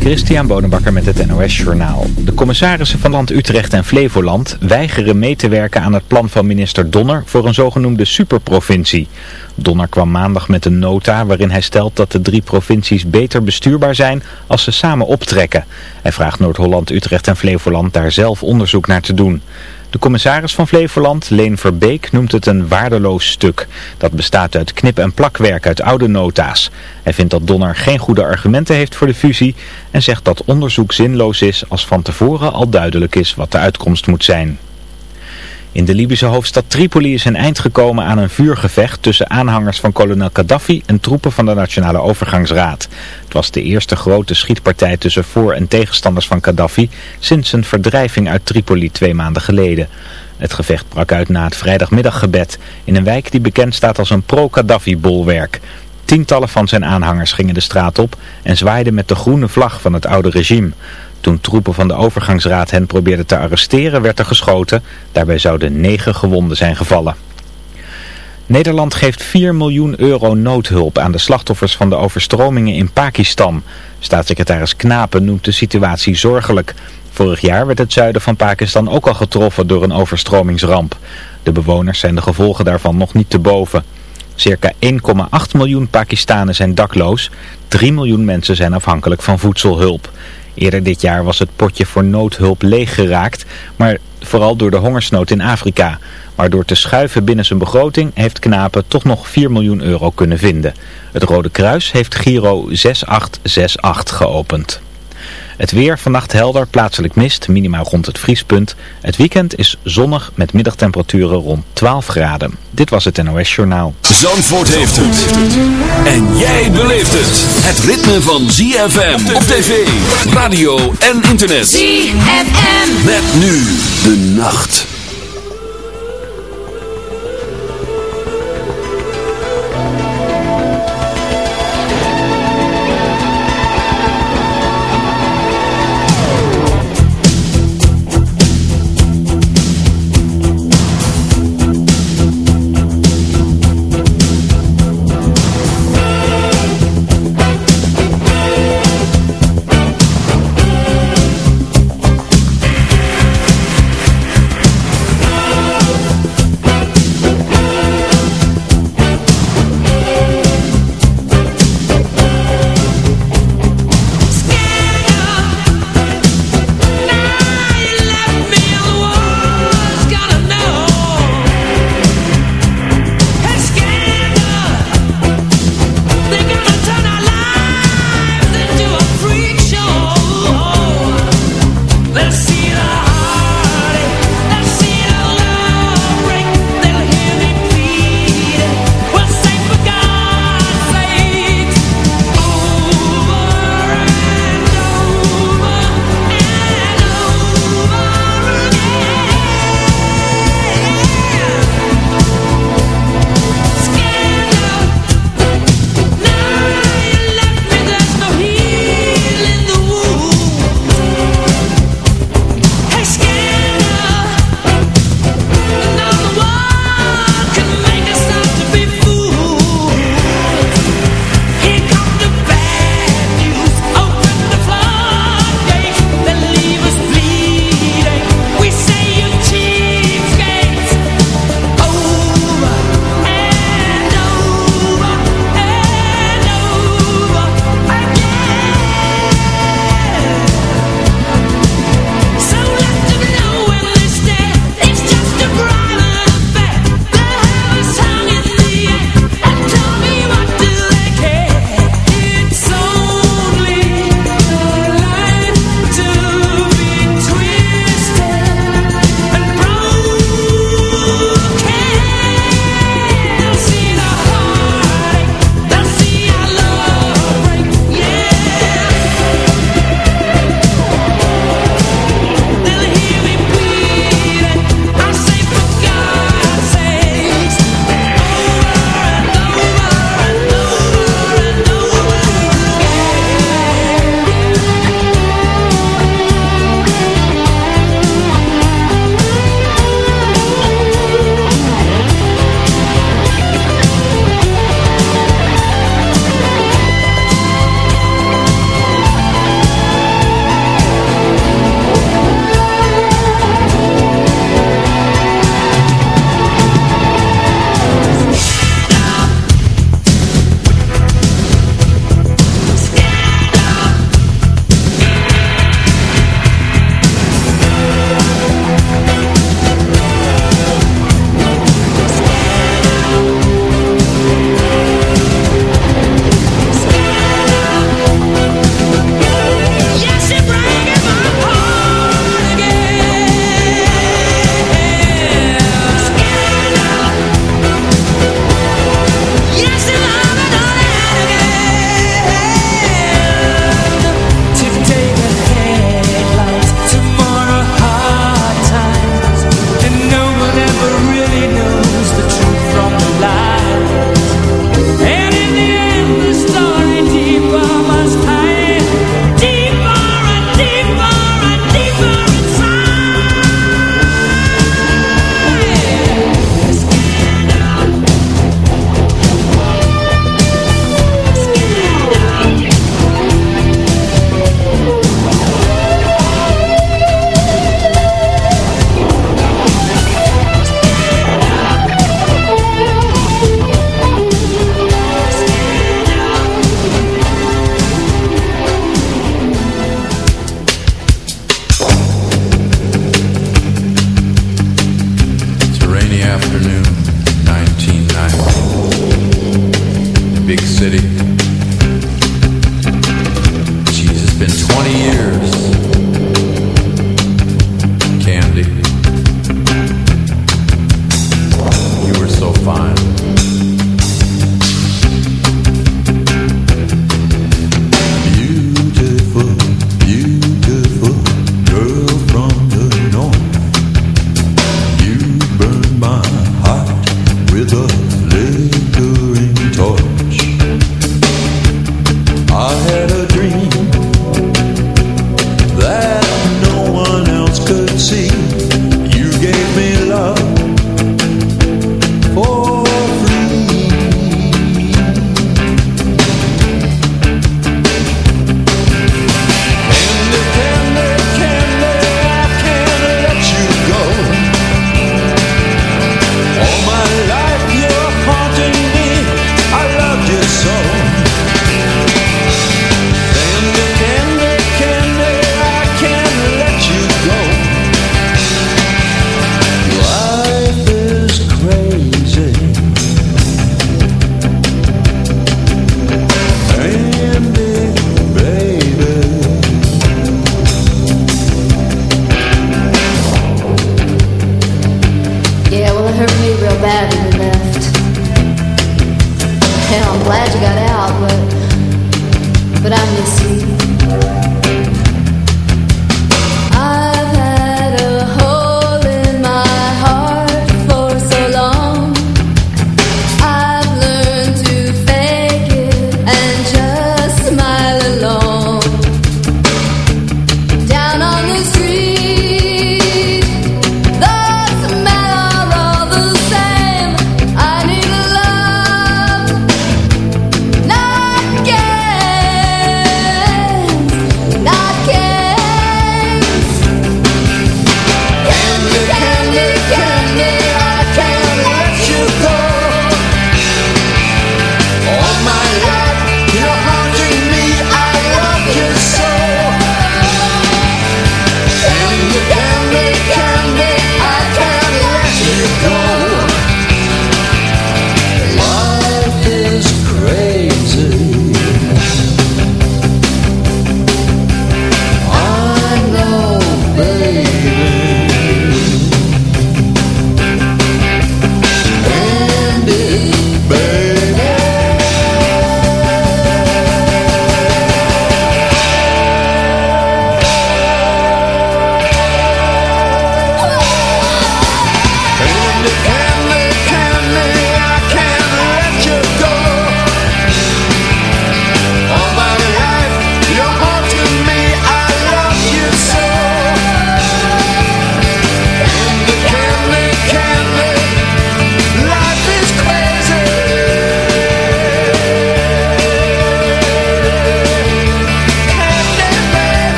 Christian Bonenbakker met het NOS Journaal. De commissarissen van Land Utrecht en Flevoland weigeren mee te werken aan het plan van minister Donner voor een zogenoemde superprovincie. Donner kwam maandag met een nota waarin hij stelt dat de drie provincies beter bestuurbaar zijn als ze samen optrekken. Hij vraagt Noord-Holland, Utrecht en Flevoland daar zelf onderzoek naar te doen. De commissaris van Flevoland, Leen Verbeek, noemt het een waardeloos stuk. Dat bestaat uit knip- en plakwerk uit oude nota's. Hij vindt dat Donner geen goede argumenten heeft voor de fusie en zegt dat onderzoek zinloos is als van tevoren al duidelijk is wat de uitkomst moet zijn. In de Libische hoofdstad Tripoli is een eind gekomen aan een vuurgevecht tussen aanhangers van kolonel Gaddafi en troepen van de Nationale Overgangsraad. Het was de eerste grote schietpartij tussen voor- en tegenstanders van Gaddafi sinds zijn verdrijving uit Tripoli twee maanden geleden. Het gevecht brak uit na het vrijdagmiddaggebed in een wijk die bekend staat als een pro-Gaddafi-bolwerk. Tientallen van zijn aanhangers gingen de straat op en zwaaiden met de groene vlag van het oude regime. Toen troepen van de overgangsraad hen probeerden te arresteren werd er geschoten. Daarbij zouden negen gewonden zijn gevallen. Nederland geeft 4 miljoen euro noodhulp aan de slachtoffers van de overstromingen in Pakistan. Staatssecretaris Knapen noemt de situatie zorgelijk. Vorig jaar werd het zuiden van Pakistan ook al getroffen door een overstromingsramp. De bewoners zijn de gevolgen daarvan nog niet te boven. Circa 1,8 miljoen Pakistanen zijn dakloos. 3 miljoen mensen zijn afhankelijk van voedselhulp. Eerder dit jaar was het potje voor noodhulp leeggeraakt, maar vooral door de hongersnood in Afrika. Maar door te schuiven binnen zijn begroting heeft Knapen toch nog 4 miljoen euro kunnen vinden. Het Rode Kruis heeft Giro 6868 geopend. Het weer vannacht helder, plaatselijk mist, minimaal rond het vriespunt. Het weekend is zonnig met middagtemperaturen rond 12 graden. Dit was het NOS Journaal. Zandvoort heeft het. En jij beleeft het. Het ritme van ZFM op tv, radio en internet. ZFM. Met nu de nacht.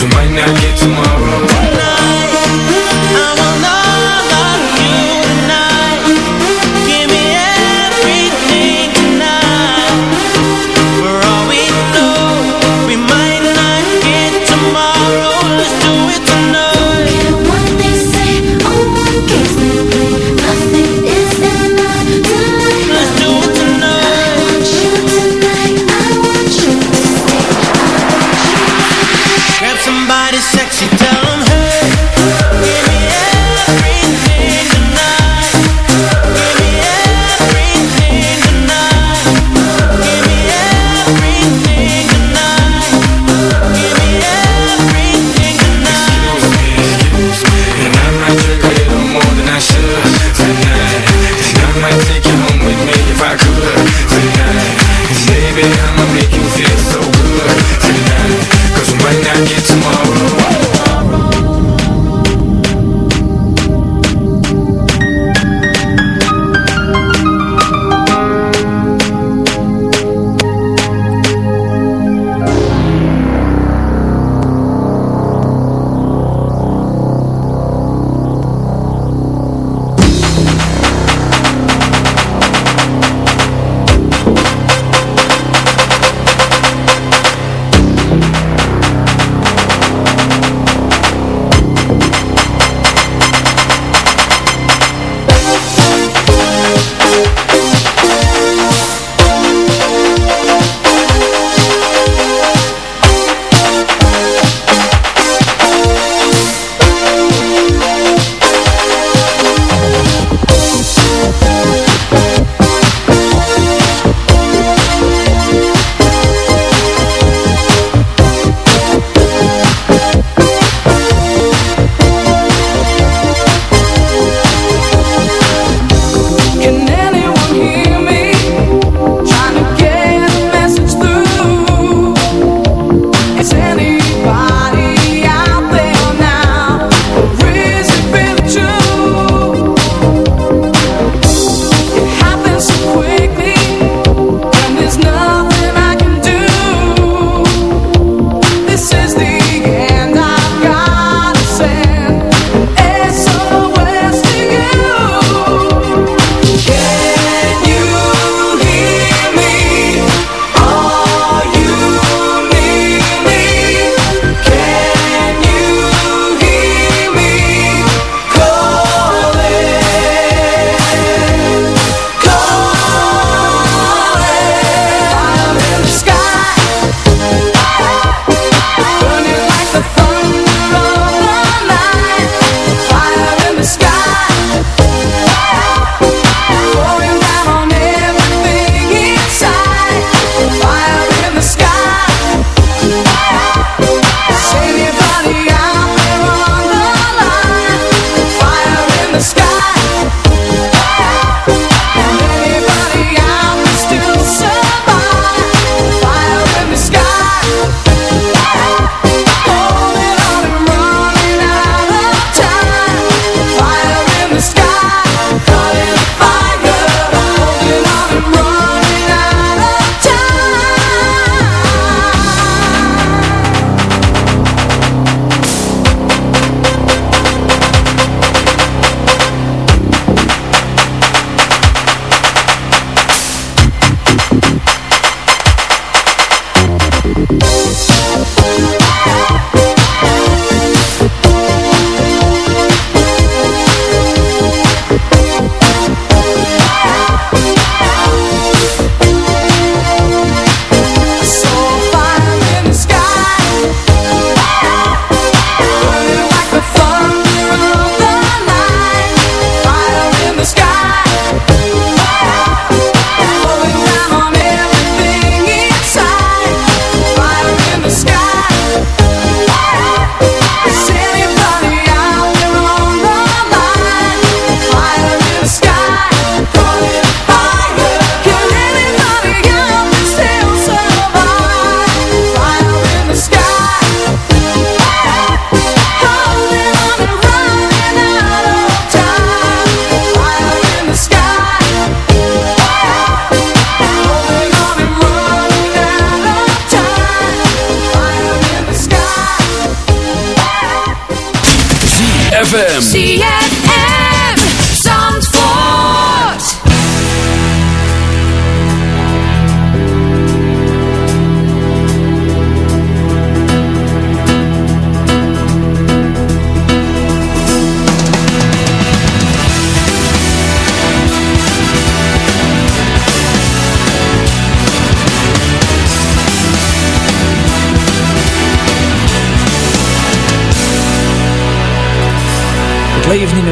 We might not get tomorrow.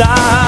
acreditar.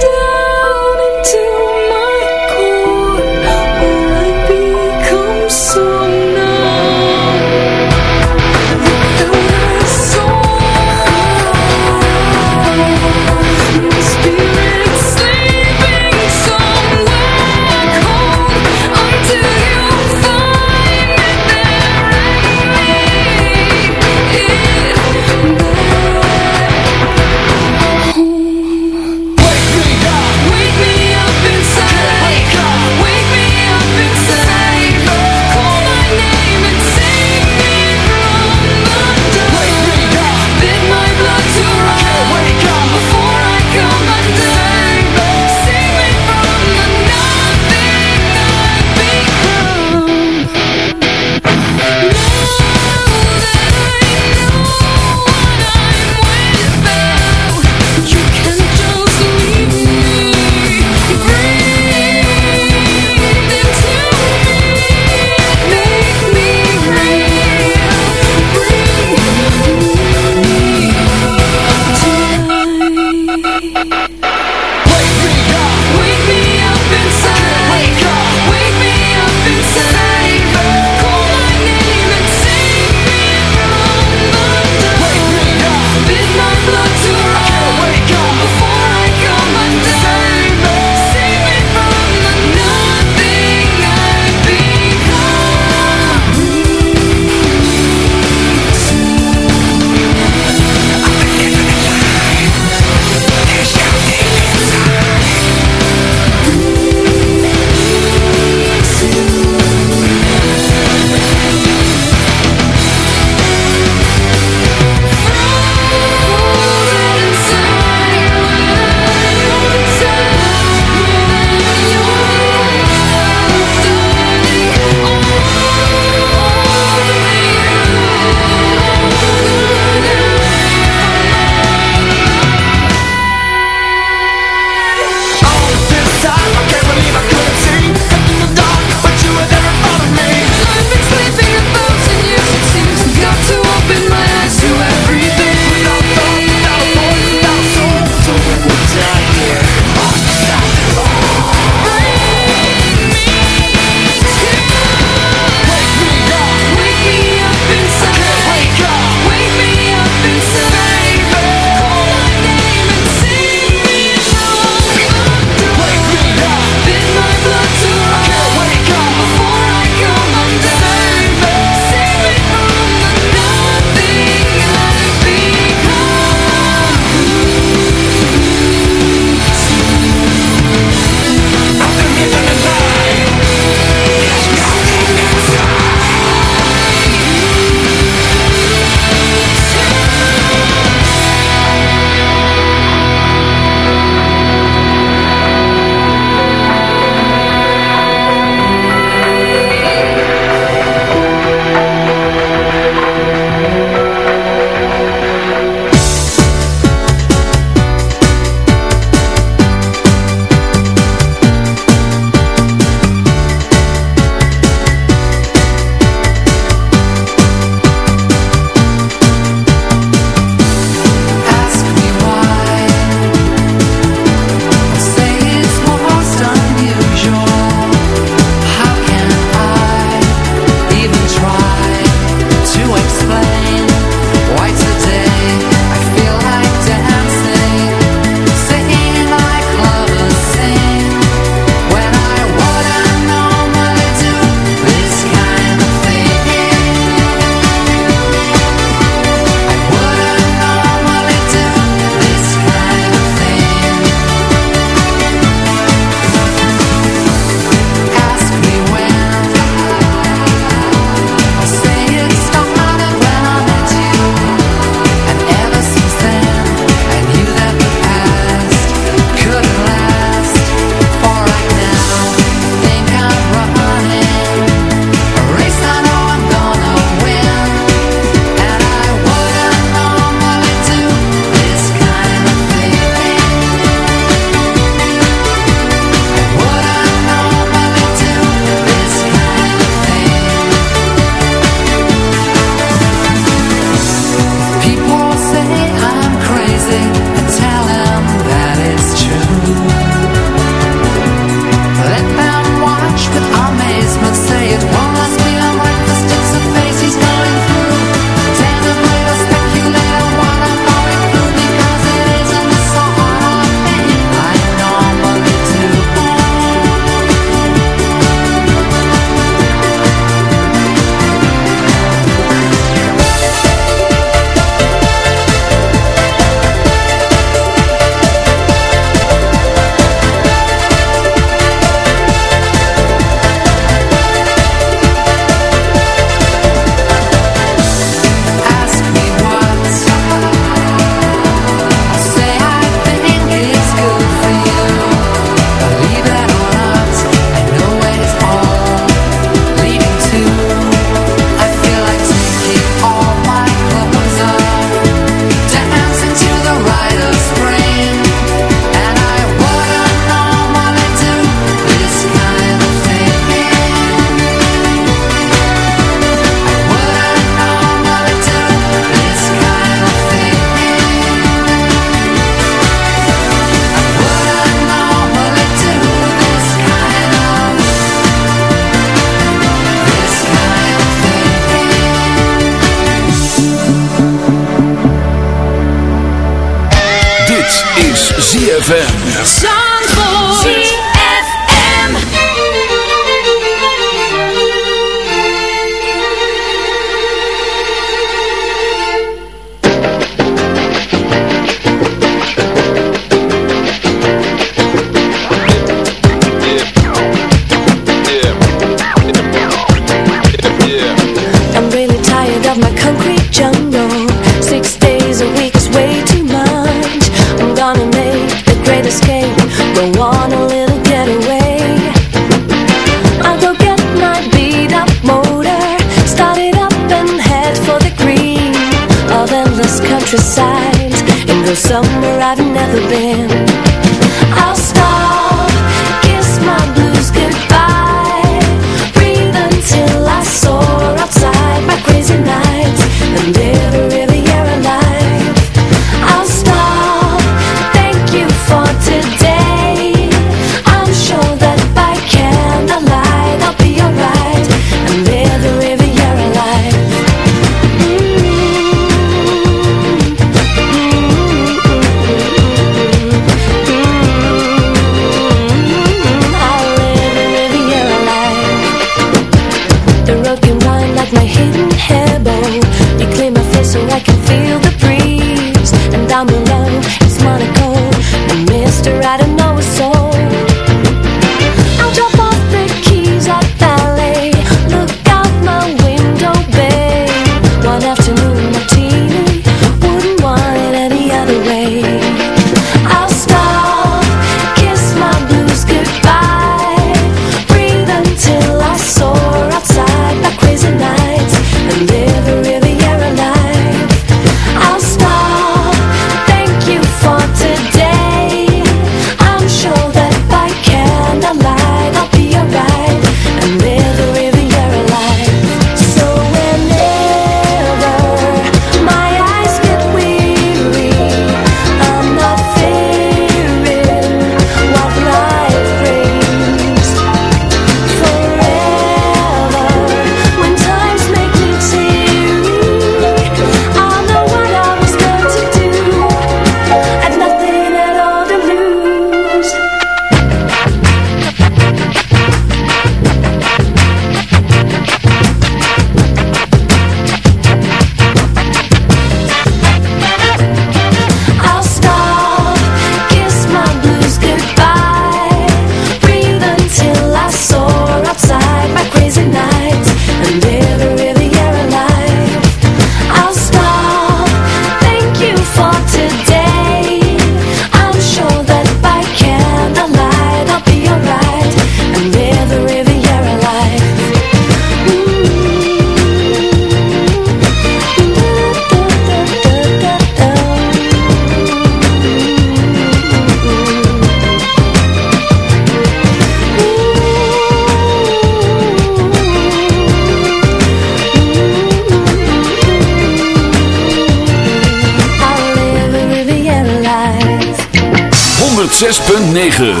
106.9